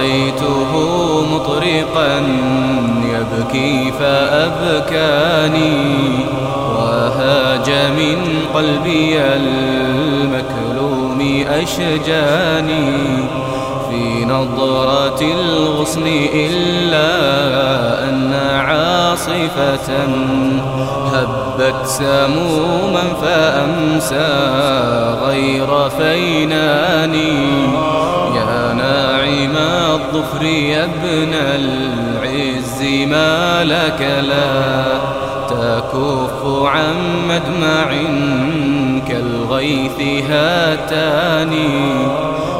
رأيته مطرقا يبكي فأبكاني وهاج من قلبي المكلوم أشجاني. في نظرة الغصن إلا أن عاصفة هبت سموما فأمسى غير فيناني. الظفر يا ابن العز ما لك لا تكف عن مدمع كالغيث هاتاني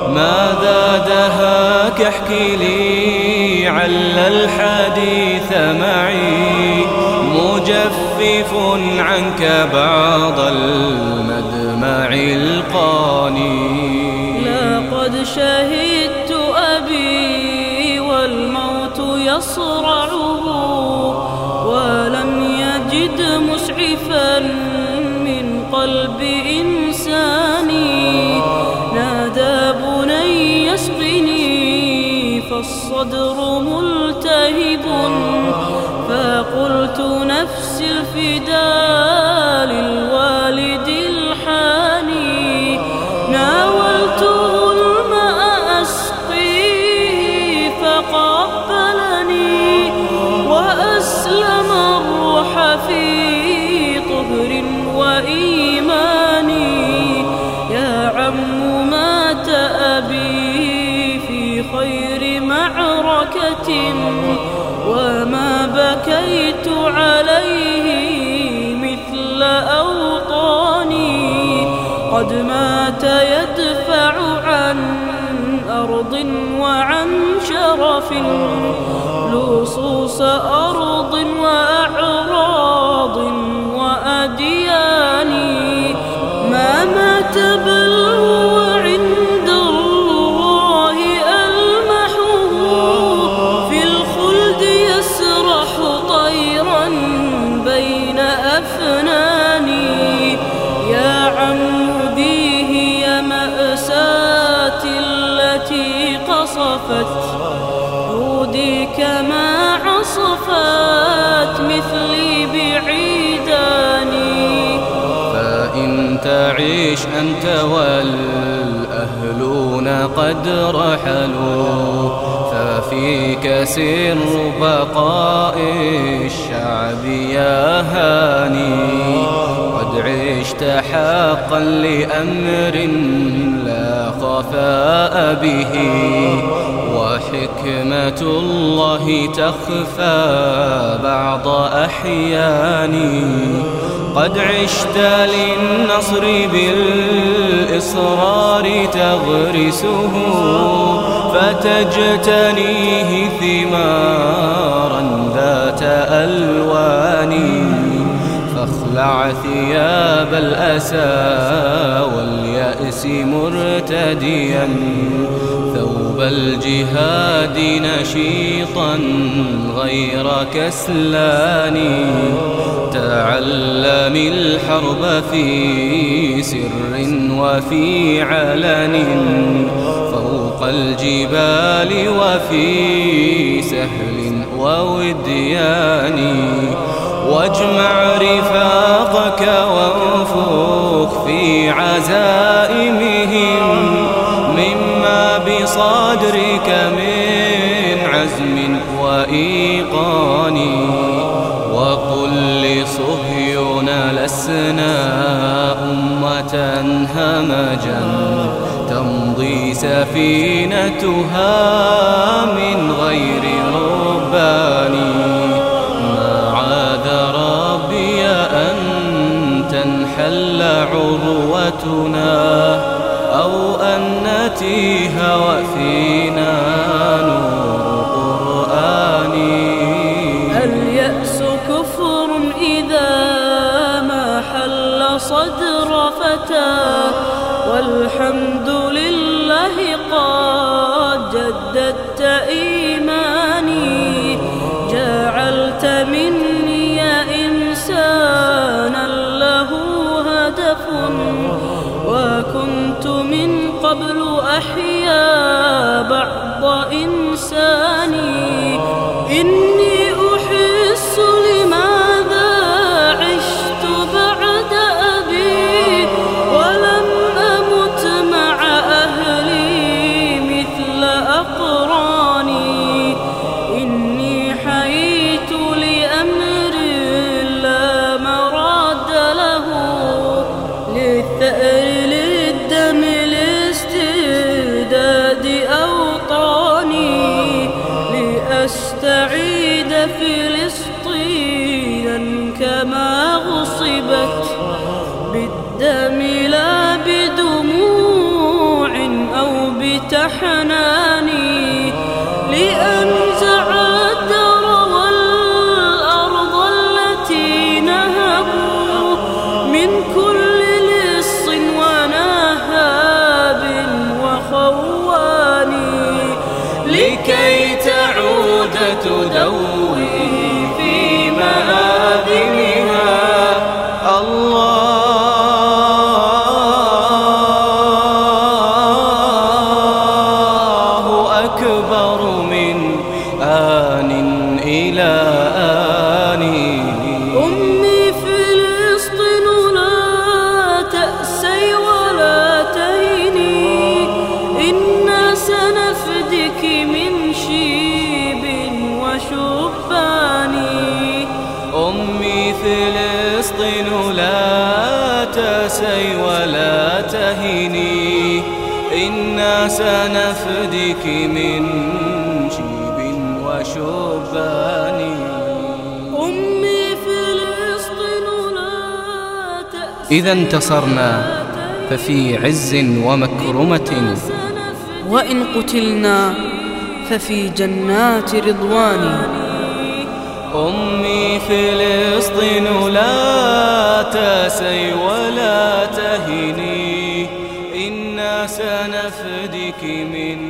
ماذا دهاك احكي لي عل الحديث معي مجفف عنك بعض المدمع القاني لقد شهدت يصرعه ولم يجد مسعفا من قلب إنساني نادى بني يسقني فالصدر ملتهب. فقلت نفسي الفداء. وما بكيت عليه مثل أوطاني. قد مات يدفع عن أرض وعن شرف لصوص أرض قصفت عودي كما عصفت مثلي بعيداني. فإن تعيش أنت والأهلون قد رحلوا ففيك سر بقاء الشعب يا هاني. قد عشت حقا لأمر لا خفاء به وحكمة الله تخفى بعض أحياني قد عشت للنصر بالإصرار تغرسه فتجتنيه ثمارا ذات ألوان. فاخلع ثياب الأسى واليأس مرتديا ثوب الجهاد نشيطا غير كسلان. تعلم الحرب في سر وفي علن. فوق الجبال وفي سهل ووديان. واجمع رفاقك وانفخ في عزائمهم. مما بصدرك من عزم وإيقان. وقل لصهيون لسنا أمة همجا تمضي سفينتها من غير ربان. ما عاد ربي أن تنحل عروتنا. نتيه وفينا نور قرآني. اليأس كفر إذا ما حل صدر فتى؟ والحمد لله قد جددت إيماني. جعلت مني يا قبل أحيا بعد أرض إنساني. إني بالدم. أمي فلسطين لا تسي ولا تهني إنا سنفدك من شيب وشبان أمي فلسطين لا تأسي إذا انتصرنا ففي عز ومكرمة. وإن قتلنا ففي جنات رضوان. فلسطين لا تسي ولا تهني إنا سنفدك من